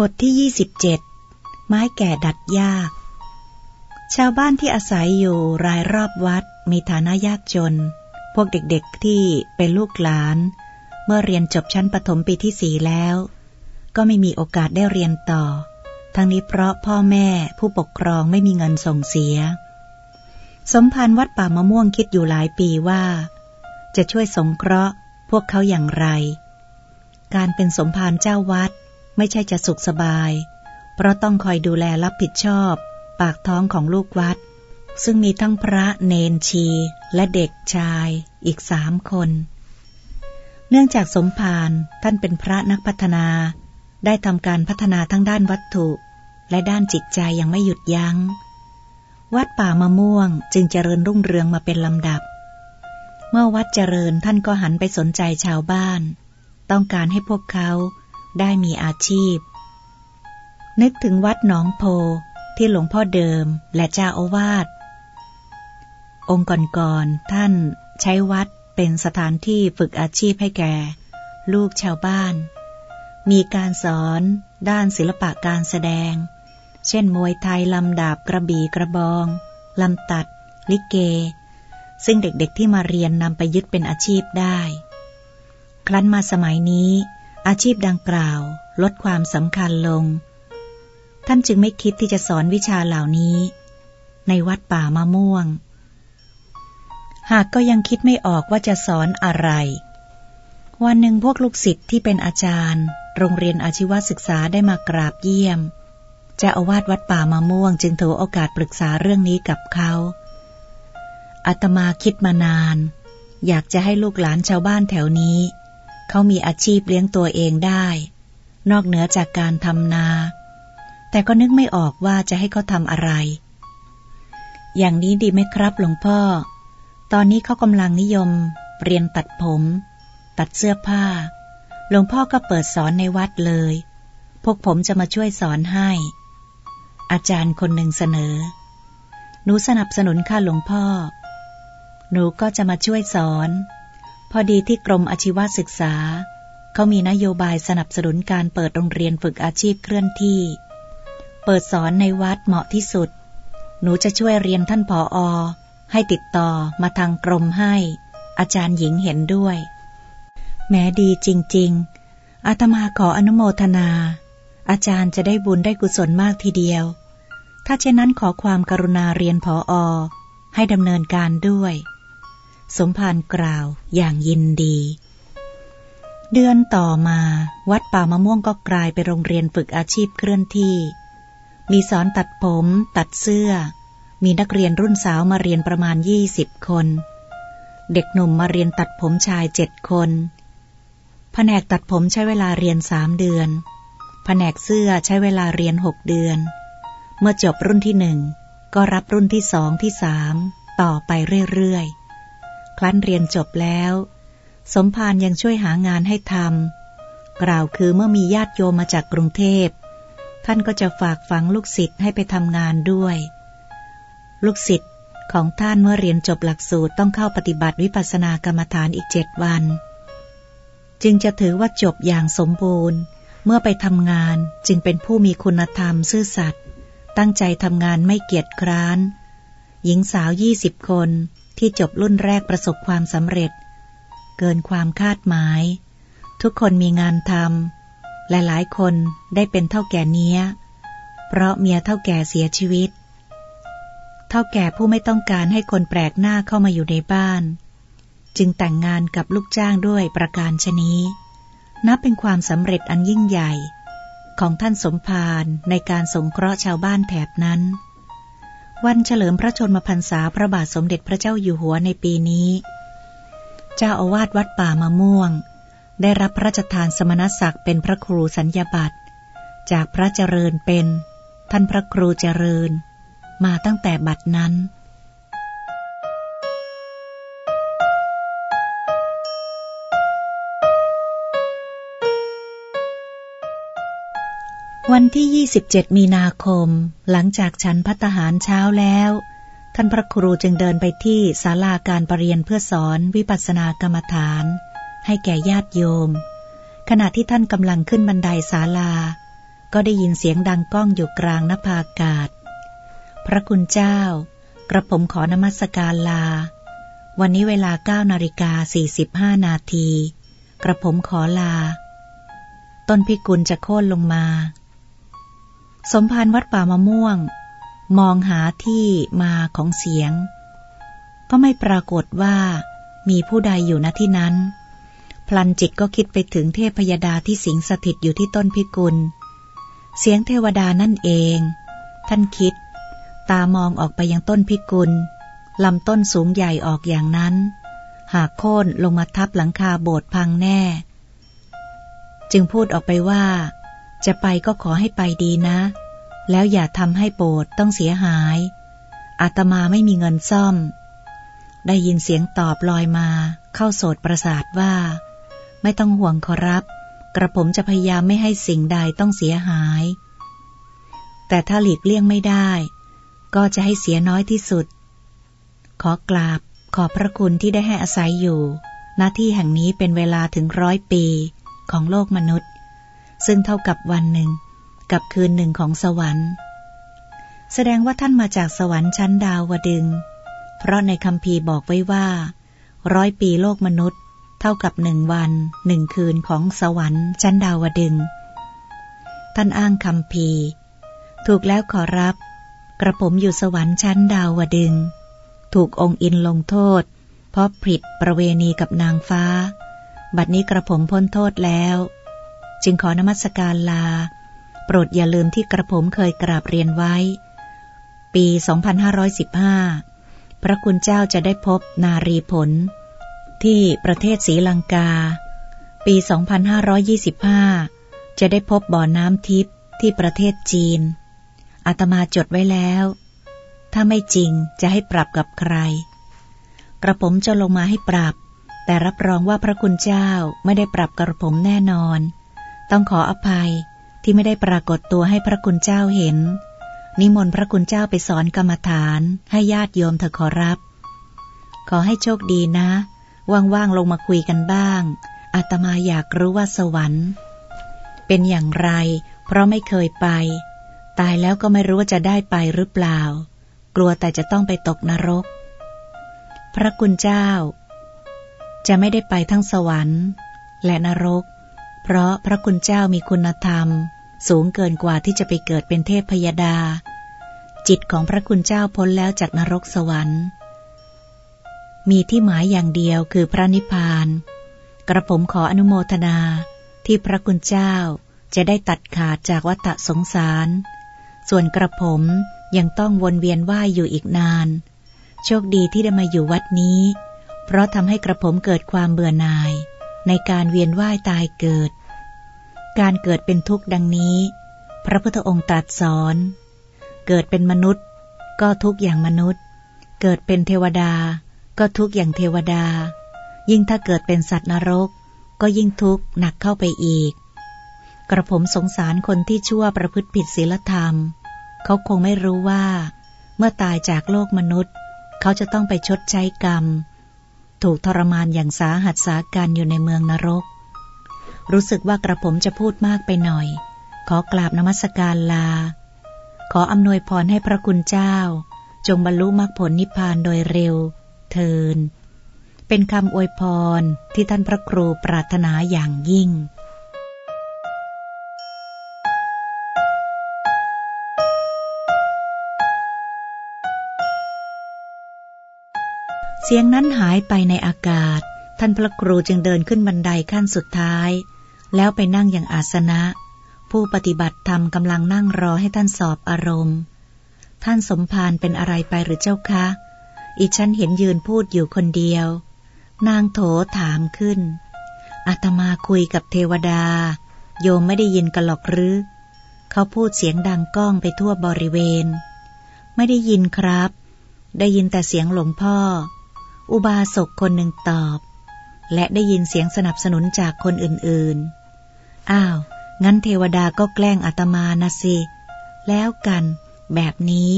บทที่ 27 ไม้แก่ดัดยาก ชาวบ้านที่อาศัยอยู่รายรอบวัดมีฐานะยากจน พวกเด็กๆที่เป็นลูกหลาน เมื่อเรียนจบชั้นประถมปีที่สี่แล้ว ก็ไม่มีโอกาสได้เรียนต่อ ทั้งนี้เพราะพ่อแม่ผู้ปกครองไม่มีเงินส่งเสีย สมภารวัดป่ามะม่วงคิดอยู่หลายปีว่า จะช่วยสงเคราะห์พวกเขาอย่างไร การเป็นสมภารเจ้าวัด ไม่ใช่จะสุขสบาย เพราะต้องคอยดูแลรับผิดชอบ ปากท้องของลูกวัด ซึ่งมีทั้งพระเนนชี และเด็กชายอีกสามคน เนื่องจากสมภารท่านเป็นพระนักพัฒนา ได้ทำการพัฒนาทั้งด้านวัตถุ และด้านจิตใจยังไม่หยุดยัง้ง วัดป่ามะม่วงจึงเจริญรุ่งเรืองมาเป็นลำดับ เมื่อวัดเจริญท่านก็หันไปสนใจชาวบ้าน ต้องการให้พวกเขา ได้มีอาชีพ นึกถึงวัดหนองโพที่หลวงพ่อเดิมและเจ้าอาวาสองค์ก่อนๆท่านใช้วัดเป็นสถานที่ฝึกอาชีพให้แก่ ลูกชาวบ้าน มีการสอนด้านศิลปะการแสดง เช่นมวยไทยลำดาบกระบี่กระบองลำตัด ลิเก ซึ่งเด็กๆที่มาเรียนนำไปยึดเป็นอาชีพได้ ครั้นมาสมัยนี้ อาชีพดังกล่าว ลดความสำคัญลง ท่านจึงไม่คิดที่จะสอนวิชาเหล่านี้ ในวัดป่ามะม่วง หากก็ยังคิดไม่ออกว่าจะสอนอะไร วันหนึ่งพวกลูกศิษย์ที่เป็นอาจารย์ โรงเรียนอาชีวศึกษาได้มากราบเยี่ยมจะอาวาสวัดป่ามะม่วงจึงถือโอกาสปรึกษาเรื่องนี้กับเขาอาตมาคิดมานาน อยากจะให้ลูกหลานชาวบ้านแถวนี้ เขามีอาชีพเลี้ยงตัวเองได้ นอกเหนือจากการทำนา แต่ก็นึกไม่ออกว่าจะให้เขาทำอะไร อย่างนี้ดีไหมครับหลวงพ่อ ตอนนี้เขากำลังนิยม เรียนตัดผม ตัดเสื้อผ้า หลวงพ่อก็เปิดสอนในวัดเลย พวกผมจะมาช่วยสอนให้ อาจารย์คนหนึ่งเสนอ หนูสนับสนุนค่ะหลวงพ่อ หนูก็จะมาช่วยสอน พอดีที่กรมอาชีวศึกษา เขามีนโยบายสนับสนุนการเปิดโรงเรียนฝึกอาชีพเคลื่อนที่ เปิดสอนในวัดเหมาะที่สุด หนูจะช่วยเรียนท่านผออให้ติดต่อมาทางกรมให้ อาจารย์หญิงเห็นด้วย แม้ดีจริง ๆ อาตมาขออนุโมทนา อาจารย์จะได้บุญได้กุศลมากทีเดียว ถ้าเช่นนั้นขอความกรุณาเรียนผออให้ดำเนินการด้วย สมภารกล่าวอย่างยินดี เดือนต่อมาวัดป่ามะม่วงก็กลายเป็นโรงเรียนฝึกอาชีพเคลื่อนที่ มีสอนตัดผม ตัดเสื้อ มีนักเรียนรุ่นสาวมาเรียนประมาณยี่สิบคน เด็กหนุ่มมาเรียนตัดผมชายเจ็ดคนแผนกตัดผมใช้เวลาเรียนสามเดือน แผนกเสื้อใช้เวลาเรียนหกเดือน เมื่อจบรุ่นที่หนึ่งก็รับรุ่นที่สองที่สามต่อไปเรื่อยๆ ครั้นเรียนจบแล้ว สมภารยังช่วยหางานให้ทำกล่าวคือเมื่อมีญาติโยมมาจากกรุงเทพ ท่านก็จะฝากฝังลูกศิษย์ให้ไปทำงานด้วย ลูกศิษย์ของท่านเมื่อเรียนจบหลักสูตรต้องเข้าปฏิบัติวิปัสสนากรรมฐานอีกเจ็ดวัน จึงจะถือว่าจบอย่างสมบูรณ์ เมื่อไปทำงานจึงเป็นผู้มีคุณธรรมซื่อสัตย์ตั้งใจทำงานไม่เกียจคร้าน หญิงสาวยี่สิบคน ที่จบรุ่นแรกประสบความสำเร็จ เกินความคาดหมาย ทุกคนมีงานทำและหลายคนได้เป็นเท่าแก่เนี้ย เพราะเมียเท่าแก่เสียชีวิต เท่าแก่ผู้ไม่ต้องการให้คนแปลกหน้าเข้ามาอยู่ในบ้าน จึงแต่งงานกับลูกจ้างด้วยประการชนี้ นับเป็นความสำเร็จอันยิ่งใหญ่ ของท่านสมภารในการสงเคราะห์ชาวบ้านแถบนั้น วันเฉลิมพระชนมพรรษาพระบาทสมเด็จพระเจ้าอยู่หัวในปีนี้ เจ้าอาวาสวัดป่ามะม่วง ได้รับพระราชทานสมณศักดิ์เป็นพระครูสัญญาบัตรจากพระเจริญเป็น ท่านพระครูเจริญ มาตั้งแต่บัดนั้น วันที่ 27 มีนาคม หลังจากฉันพัตหารเช้าแล้ว ท่านพระครูจึงเดินไปที่ศาลาการประเรียนเพื่อสอนวิปัสสนากรรมฐาน ให้แก่ญาติโยม ขณะที่ท่านกำลังขึ้นบันไดศาลา ก็ได้ยินเสียงดังก้องอยู่กลางนภาอากาศ พระคุณเจ้า กระผมขอนมัสการลา วันนี้เวลาเก้านาฬิกาสี่สิบห้านาที กระผมขอลา ต้นพิกุลจะโค่นลงมา สมภารวัดป่ามะม่วง มองหาที่มาของเสียง ก็ไม่ปรากฏว่ามีผู้ใดอยู่ณที่นั้น พลันจิตก็คิดไปถึงเทพยดาที่สิงสถิตอยู่ที่ต้นพิกุล เสียงเทวดานั่นเอง ท่านคิด ตามองออกไปยังต้นพิกุลลำต้นสูงใหญ่ออกอย่างนั้น หากโค่นลงมาทับหลังคาโบสถ์พังแน่ จึงพูดออกไปว่า จะไปก็ขอให้ไปดีนะ แล้วอย่าทำให้โบสถ์ต้องเสียหาย อาตมาไม่มีเงินซ่อม ได้ยินเสียงตอบลอยมา เข้าโสดประสาทว่า ไม่ต้องห่วงขอรับ กระผมจะพยายามไม่ให้สิ่งใดต้องเสียหาย แต่ถ้าหลีกเลี่ยงไม่ได้ ก็จะให้เสียน้อยที่สุด ขอกราบขอบพระคุณที่ได้ให้อาศัยอยู่ หน้าที่แห่งนี้เป็นเวลาถึงร้อยปีของโลกมนุษย์ ซึ่งเท่ากับวันหนึ่ง กับคืนหนึ่งของสวรรค์ แสดงว่าท่านมาจากสวรรค์ชั้นดาวดึง เพราะในคำพีบอกไว้ว่า ร้อยปีโลกมนุษย์ เท่ากับหนึ่งวันหนึ่งคืนของสวรรค์ชั้นดาวดึง ท่านอ้างคำพีถูกแล้วขอรับ กระผมอยู่สวรรค์ชั้นดาวดึง ถูกองค์อินลงโทษ เพราะผิดประเวณีกับนางฟ้า บัดนี้กระผมพ้นโทษแล้ว จึงขอนมัสการลา โปรดอย่าลืมที่กระผมเคยกราบเรียนไว้ ปี 2515 พระคุณเจ้าจะได้พบนารีผล ที่ประเทศศรีลังกา ปี 2525 จะได้พบบ่อน้ำทิพย์ที่ประเทศจีน อาตมาจดไว้แล้ว ถ้าไม่จริงจะให้ปรับกับใคร กระผมจะลงมาให้ปรับแต่รับรองว่าพระคุณเจ้าไม่ได้ปรับกระผมแน่นอน ต้องขออภัยที่ไม่ได้ปรากฏตัวให้พระคุณเจ้าเห็น นิมนต์พระคุณเจ้าไปสอนกรรมฐานให้ญาติโยมเธอขอรับ ขอให้โชคดีนะ ว่างๆลงมาคุยกันบ้าง อาตมาอยากรู้ว่าสวรรค์ เป็นอย่างไร เพราะไม่เคยไป ตายแล้วก็ไม่รู้ว่าจะได้ไปหรือเปล่า กลัวแต่จะต้องไปตกนรก พระคุณเจ้า จะไม่ได้ไปทั้งสวรรค์ และนรก เพราะพระคุณเจ้ามีคุณธรรม สูงเกินกว่าที่จะไปเกิดเป็นเทพพยดา จิตของพระคุณเจ้าพ้นแล้วจากนรกสวรรค์ มีที่หมายอย่างเดียวคือพระนิพพาน กระผมขออนุโมทนาที่พระคุณเจ้าจะได้ตัดขาดจากวัฏสงสาร ส่วนกระผมยังต้องวนเวียนว่ายอยู่อีกนาน โชคดีที่ได้มาอยู่วัดนี้ เพราะทำให้กระผมเกิดความเบื่อหน่าย ในการเวียนว่ายตายเกิด การเกิดเป็นทุกข์ดังนี้ พระพุทธองค์ตรัสสอน เกิดเป็นมนุษย์ ก็ทุกข์อย่างมนุษย์ เกิดเป็นเทวดา ก็ทุกข์อย่างเทวดา ยิ่งถ้าเกิดเป็นสัตว์นรก ก็ยิ่งทุกข์หนักเข้าไปอีก กระผมสงสารคนที่ชั่วประพฤติผิดศีลธรรม เขาคงไม่รู้ว่า เมื่อตายจากโลกมนุษย์ เขาจะต้องไปชดใช้กรรม ถูกทรมานอย่างสาหัสสาการอยู่ในเมืองนรก รู้สึกว่ากระผมจะพูดมากไปหน่อย ขอกราบนมัสการลา ขออำนวยพรให้พระคุณเจ้า จงบรรลุมรรคผลนิพพานโดยเร็ว เทิน เป็นคำอวยพรที่ท่านพระครูปรารถนาอย่างยิ่ง สียงนั้นหายไปในอากาศ ท่านพระครูจึงเดินขึ้นบันไดขั้นสุดท้าย แล้วไปนั่งอย่างอาสนะ ผู้ปฏิบัติธรรมกำลังนั่งรอให้ท่านสอบอารมณ์ ท่านสมภารเป็นอะไรไปหรือเจ้าคะ อีฉันเห็นยืนพูดอยู่คนเดียว นางโถถามขึ้น อาตมาคุยกับเทวดา โยมไม่ได้ยินกันหรอกหรือเขาพูดเสียงดังก้องไปทั่วบริเวณ ไม่ได้ยินครับ ได้ยินแต่เสียงหลวงพ่อ อุบาสกคนหนึ่งตอบ และได้ยินเสียงสนับสนุนจากคนอื่นๆ อ้าว งั้นเทวดาก็แกล้งอาตมานะสิ แล้วกัน แบบนี้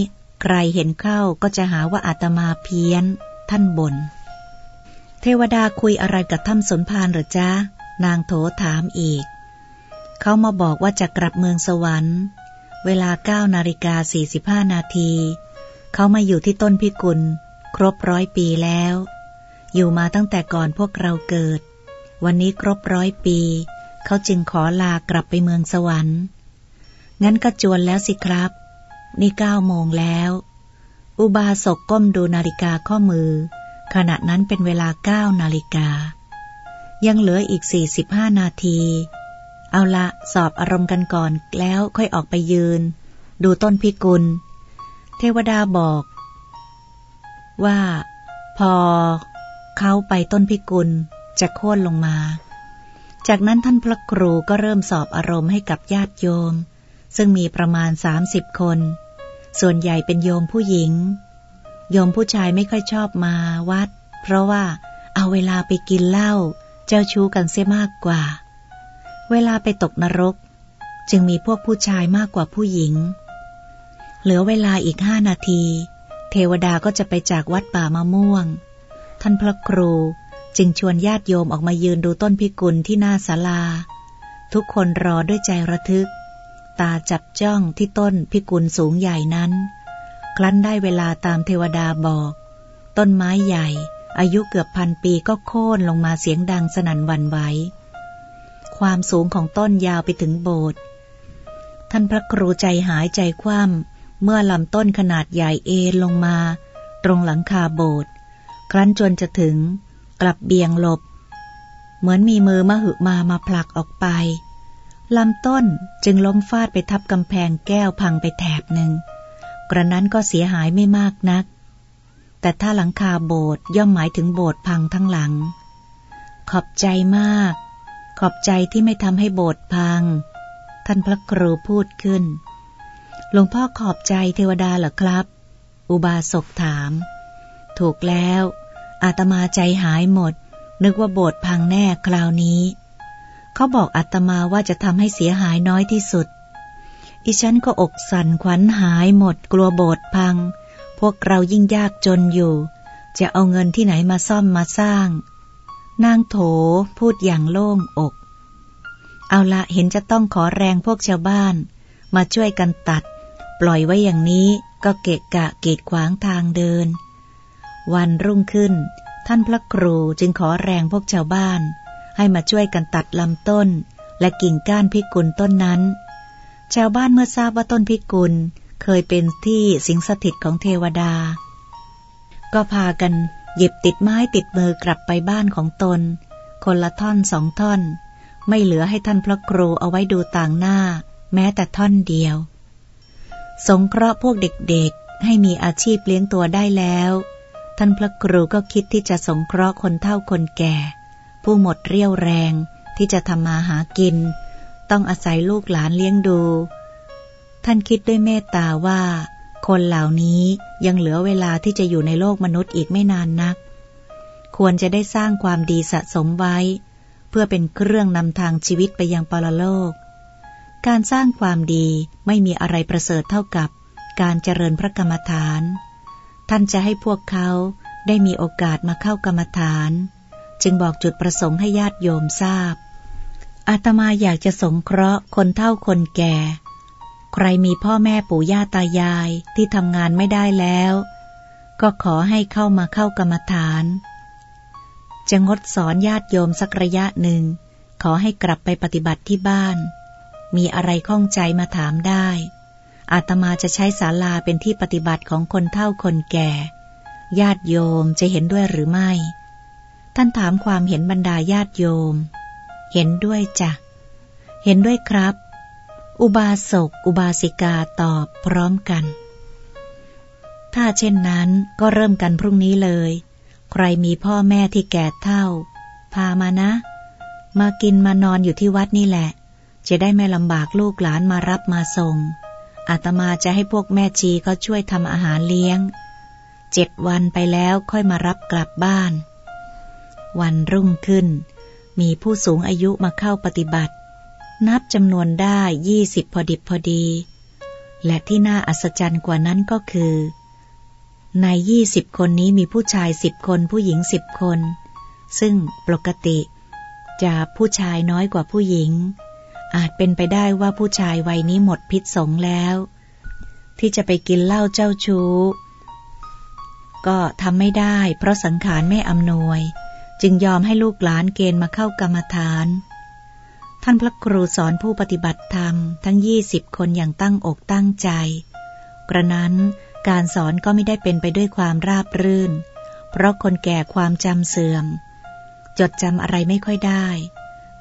ใครเห็นเข้าก็จะหาว่าอาตมาเพี้ยน ท่านบน่นเทวดาคุยอะไรกับท่านสนพานหรือจ๊ะ นางโถถามอีก เขามาบอกว่าจะกลับเมืองสวรรค์ เวลาเก้านาฬิกาสี่สิบห้านาที เขามาอยู่ที่ต้นพิกุล ครบร้อยปีแล้ว อยู่มาตั้งแต่ก่อนพวกเราเกิด วันนี้ครบร้อยปี เขาจึงขอลากลับไปเมืองสวรรค์ งั้นก็จวนแล้วสิครับ นี่เก้าโมงแล้ว อุบาสกก้มดูนาฬิกาข้อมือ ขณะนั้นเป็นเวลาเก้านาฬิกา ยังเหลืออีกสี่สิบห้านาที เอาละสอบอารมณ์กันก่อนแล้วค่อยออกไปยืน ดูต้นพิกุล เทวดาบอก ว่าพอเขาไปต้นพิกุลจะโค่นลงมา จากนั้นท่านพระครูก็เริ่มสอบอารมณ์ให้กับญาติโยม ซึ่งมีประมาณสามสิบคน ส่วนใหญ่เป็นโยมผู้หญิง โยมผู้ชายไม่ค่อยชอบมาวัด เพราะว่าเอาเวลาไปกินเหล้าเจ้าชู้กันเสียมากกว่า เวลาไปตกนรก จึงมีพวกผู้ชายมากกว่าผู้หญิง เหลือเวลาอีกห้านาที เทวดาก็จะไปจากวัดป่ามะม่วง ท่านพระครูจึงชวนญาติโยมออกมายืนดูต้นพิกุลที่หน้าศาลา ทุกคนรอด้วยใจระทึก ตาจับจ้องที่ต้นพิกุลสูงใหญ่นั้นครั้นได้เวลาตามเทวดาบอก ต้นไม้ใหญ่ อายุเกือบพันปีก็โค่นลงมาเสียงดังสนั่นวันไหว ความสูงของต้นยาวไปถึงโบสถ์ท่านพระครูใจหายใจคว่ำ เมื่อลำต้นขนาดใหญ่เอ็นลงมา ตรงหลังคาโบสถ์ครั้นจนจะถึง กลับเบี่ยงหลบ เหมือนมีมือมหึมามาผลักออกไปลำต้นจึงล้มฟาดไปทับกำแพงแก้วพังไปแถบหนึ่ง กระนั้นก็เสียหายไม่มากนัก แต่ถ้าหลังคาโบสถ์ย่อมหมายถึงโบสถ์พังทั้งหลัง ขอบใจมาก ขอบใจที่ไม่ทำให้โบสถ์พัง ท่านพระครูพูดขึ้น หลวงพ่อขอบใจเทวดาเหรอครับ อุบาสกถาม ถูกแล้ว อาตมาใจหายหมด นึกว่าโบสถ์พังแน่คราวนี้ เขาบอกอาตมาว่าจะทำให้เสียหายน้อยที่สุด อีฉันก็อกสั่นขวัญหายหมด กลัวโบสถ์พัง พวกเรายิ่งยากจนอยู่ จะเอาเงินที่ไหนมาซ่อมมาสร้าง นางโถพูดอย่างโล่งอก เอาละเห็นจะต้องขอแรงพวกชาวบ้าน มาช่วยกันตัด ปล่อยไว้อย่างนี้ก็เกะกะเกตขวางทางเดิน วันรุ่งขึ้น ท่านพระครูจึงขอแรงพวกชาวบ้าน ให้มาช่วยกันตัดลำต้น และกิ่งก้านพิกุลต้นนั้น ชาวบ้านเมื่อทราบว่าต้นพิกุลเคยเป็นที่สิงสถิตของเทวดา ก็พากันหยิบติดไม้ติดมือกลับไปบ้านของตน คนละท่อนสองท่อน ไม่เหลือให้ท่านพระครูเอาไว้ดูต่างหน้า แม้แต่ท่อนเดียว สงเคราะห์พวกเด็กๆ ให้มีอาชีพเลี้ยงตัวได้แล้ว ท่านพระครูก็คิดที่จะสงเคราะห์คนเฒ่าคนแก่ ผู้หมดเรี่ยวแรงที่จะทำมาหากิน ต้องอาศัยลูกหลานเลี้ยงดู ท่านคิดด้วยเมตตาว่า คนเหล่านี้ยังเหลือเวลาที่จะอยู่ในโลกมนุษย์อีกไม่นานนัก ควรจะได้สร้างความดีสะสมไว้ เพื่อเป็นเครื่องนำทางชีวิตไปยังปรโลก การสร้างความดีไม่มีอะไรประเสริฐเท่ากับการเจริญพระกรรมฐาน ท่านจะให้พวกเขาได้มีโอกาสมาเข้ากรรมฐาน จึงบอกจุดประสงค์ให้ญาติโยมทราบ อาตมาอยากจะสงเคราะห์คนเฒ่าคนแก่ ใครมีพ่อแม่ปู่ย่าตายายที่ทำงานไม่ได้แล้ว ก็ขอให้เข้ามาเข้ากรรมฐาน จะงดสอนญาติโยมสักระยะหนึ่ง ขอให้กลับไปปฏิบัติที่บ้าน มีอะไรข้องใจมาถามได้ อาตมาจะใช้ศาลาเป็นที่ปฏิบัติของคนเฒ่าคนแก่ ญาติโยมจะเห็นด้วยหรือไม่ ท่านถามความเห็นบรรดาญาติโยม เห็นด้วยจ้ะ เห็นด้วยครับ อุบาสก อุบาสิกาตอบพร้อมกัน ถ้าเช่นนั้นก็เริ่มกันพรุ่งนี้เลย ใครมีพ่อแม่ที่แก่เท่า พามานะ มากินมานอนอยู่ที่วัดนี่แหละ จะได้ไม่ลำบากลูกหลานมารับมาส่ง อาตมาจะให้พวกแม่ชีเขาช่วยทำอาหารเลี้ยง เจ็ดวันไปแล้วค่อยมารับกลับบ้าน วันรุ่งขึ้น มีผู้สูงอายุมาเข้าปฏิบัติ นับจำนวนได้ยี่สิบพอดิบพอดี และที่น่าอัศจรรย์กว่านั้นก็คือ ในยี่สิบคนนี้มีผู้ชายสิบคนผู้หญิงสิบคน ซึ่งปกติจะผู้ชายน้อยกว่าผู้หญิง อาจเป็นไปได้ว่าผู้ชายวัยนี้หมดพิษสงแล้ว ที่จะไปกินเหล้าเจ้าชู้ ก็ทำไม่ได้ เพราะสังขารไม่อำนวย จึงยอมให้ลูกหลานเกณฑ์มาเข้ากรรมฐาน ท่านพระครูสอนผู้ปฏิบัติธรรมทั้งยี่สิบคนอย่างตั้งอกตั้งใจ กระนั้นการสอนก็ไม่ได้เป็นไปด้วยความราบรื่น เพราะคนแก่ความจำเสื่อม จดจำอะไรไม่ค่อยได้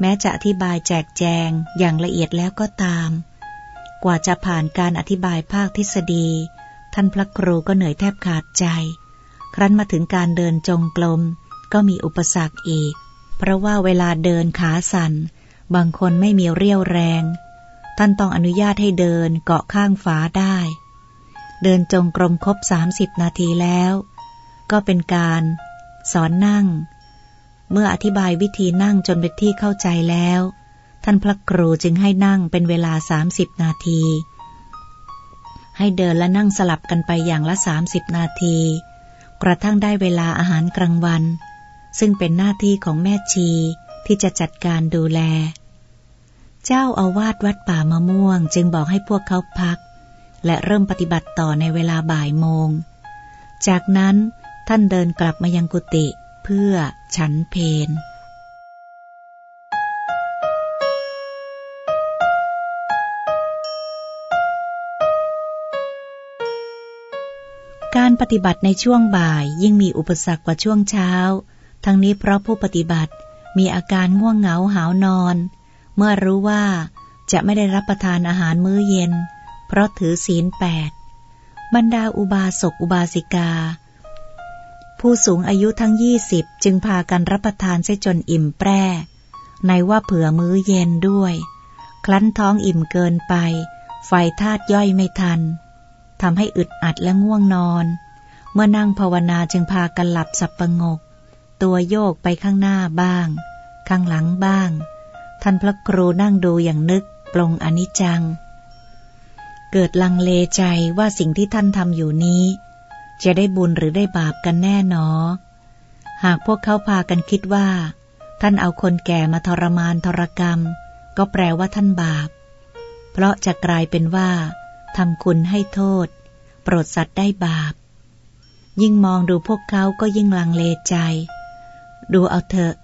แม้จะอธิบายแจกแจงอย่างละเอียดแล้วก็ตาม กว่าจะผ่านการอธิบายภาคทฤษฎี ท่านพระครูก็เหนื่อยแทบขาดใจ ครั้นมาถึงการเดินจงกรมก็มีอุปสรรคอีก เพราะว่าเวลาเดินขาสัน่น บางคนไม่มีเรี่ยวแรง ท่านต้องอนุญาตให้เดินเกาะข้างฝาได้ เดินจงกรมครบสามสิบนาทีแล้ว ก็เป็นการ สอนนั่ง เมื่ออธิบายวิธีนั่งจนเป็นที่เข้าใจแล้ว ท่านพระครูจึงให้นั่งเป็นเวลาสามสิบนาที ให้เดินและนั่งสลับกันไปอย่างละสามสิบนาที กระทั่งได้เวลาอาหารกลางวัน ซึ่งเป็นหน้าที่ของแม่ชีที่จะจัดการดูแล เจ้าอาวาสวัดป่ามะม่วงจึงบอกให้พวกเขาพัก และเริ่มปฏิบัติต่อในเวลาบ่ายโมง จากนั้นท่านเดินกลับมายังกุฏิ เพื่อฉันเพนการปฏิบัติในช่วงบ่ายยิ่งมีอุปสรรคกว่าช่วงเช้า ทั้งนี้เพราะผู้ปฏิบัติมีอาการง่วงเหงาหาวนอน เมื่อรู้ว่าจะไม่ได้รับประทานอาหารมื้อเย็น เพราะถือศีลแปดบรรดาอุบาสกอุบาสิกา ผู้สูงอายุทั้งยี่สิบจึงพากันรับประทานเสจนอิ่มแปร่ในว่าเผื่อมื้อเย็นด้วย คลั้นท้องอิ่มเกินไป ไฟธาตุย่อยไม่ทันทำให้อึดอัดและง่วงนอน เมื่อนั่งภาวนาจึงพากันหลับสับประงก ตัวโยกไปข้างหน้าบ้าง ข้างหลังบ้าง ท่านพระครูนั่งดูอย่างนึกปลงอนิจจัง เกิดลังเลใจว่าสิ่งที่ท่านทำอยู่นี้ จะได้บุญหรือได้บาปกันแน่นอ หากพวกเขาพากันคิดว่า ท่านเอาคนแก่มาทรมานทรกรรม ก็แปลว่าท่านบาป เพราะจะกลายเป็นว่าทำคุณให้โทษ โปรดสัตว์ได้บาป ยิ่งมองดูพวกเขาก็ยิ่งลังเลใจ ดูเอาเถอะ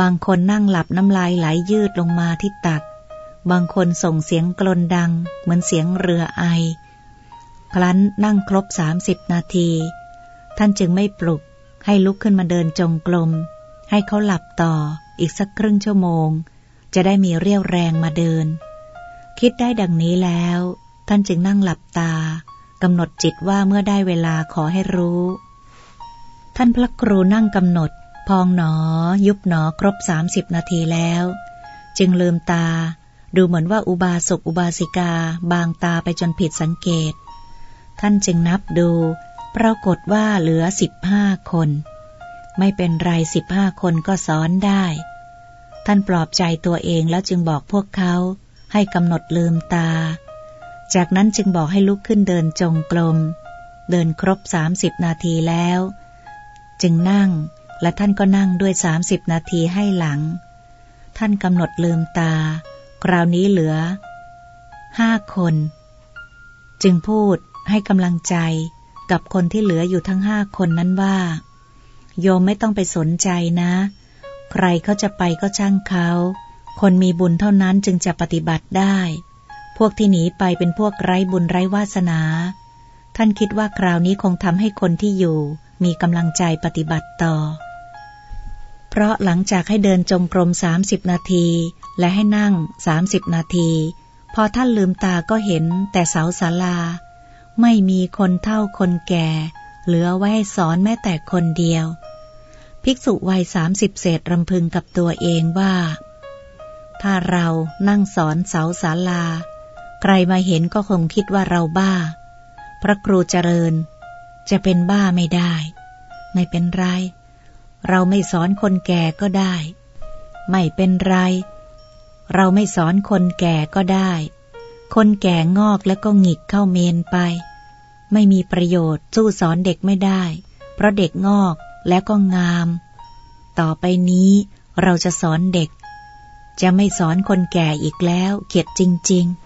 บางคนนั่งหลับน้ำลายไหลยยืดลงมาที่ตัก บางคนส่งเสียงกลนดัง เหมือนเสียงเรือไอ ครั้นนั่งครบสามสิบนาที ท่านจึงไม่ปลุกให้ลุกขึ้นมาเดินจงกรมให้เขาหลับต่ออีกสักครึ่งชั่วโมง จะได้มีเรี่ยวแรงมาเดิน คิดได้ดังนี้แล้ว ท่านจึงนั่งหลับตากำหนดจิตว่าเมื่อได้เวลาขอให้รู้ ท่านพระครูนั่งกำหนด พองหนอ ยุบหนอครบสามสิบนาทีแล้ว จึงลืมตา ดูเหมือนว่าอุบาสกอุบาสิกา บางตาไปจนผิดสังเกต ท่านจึงนับดู ปรากฏว่าเหลือสิบห้าคน ไม่เป็นไรสิบห้าคนก็สอนได้ ท่านปลอบใจตัวเองแล้วจึงบอกพวกเขาให้กำหนดลืมตา จากนั้นจึงบอกให้ลุกขึ้นเดินจงกรม เดินครบสามสิบนาทีแล้ว จึงนั่ง และท่านก็นั่งด้วยสามสิบนาทีให้หลัง ท่านกำหนดลืมตา คราวนี้เหลือห้าคน จึงพูด ให้กำลังใจกับคนที่เหลืออยู่ทั้งห้าคนนั้นว่า โยมไม่ต้องไปสนใจนะ ใครเขาจะไปก็ช่างเขา คนมีบุญเท่านั้นจึงจะปฏิบัติได้ พวกที่หนีไปเป็นพวกไร้บุญไร้วาสนา ท่านคิดว่าคราวนี้คงทำให้คนที่อยู่ มีกำลังใจปฏิบัติต่อ เพราะหลังจากให้เดินจงกรมสามสิบนาที และให้นั่งสามสิบนาที พอท่านลืมตาก็เห็นแต่เสาศาลา ไม่มีคนเท่าคนแก่ เหลือไว้ให้สอนแม้แต่คนเดียว ภิกษุวัยสามสิบเศษรำพึงกับตัวเองว่า ถ้าเรานั่งสอนเสาศาลา ใครมาเห็นก็คงคิดว่าเราบ้า พระครูเจริญ จะเป็นบ้าไม่ได้ ไม่เป็นไร เราไม่สอนคนแก่ก็ได้ ไม่เป็นไร เราไม่สอนคนแก่ก็ได้ คนแก่งอกแล้วก็หงิกเข้าเมนไป ไม่มีประโยชน์สู้สอนเด็กไม่ได้ เพราะเด็กงอกแล้วก็งาม ต่อไปนี้เราจะสอนเด็ก จะไม่สอนคนแก่อีกแล้วเข็ดจริง ๆ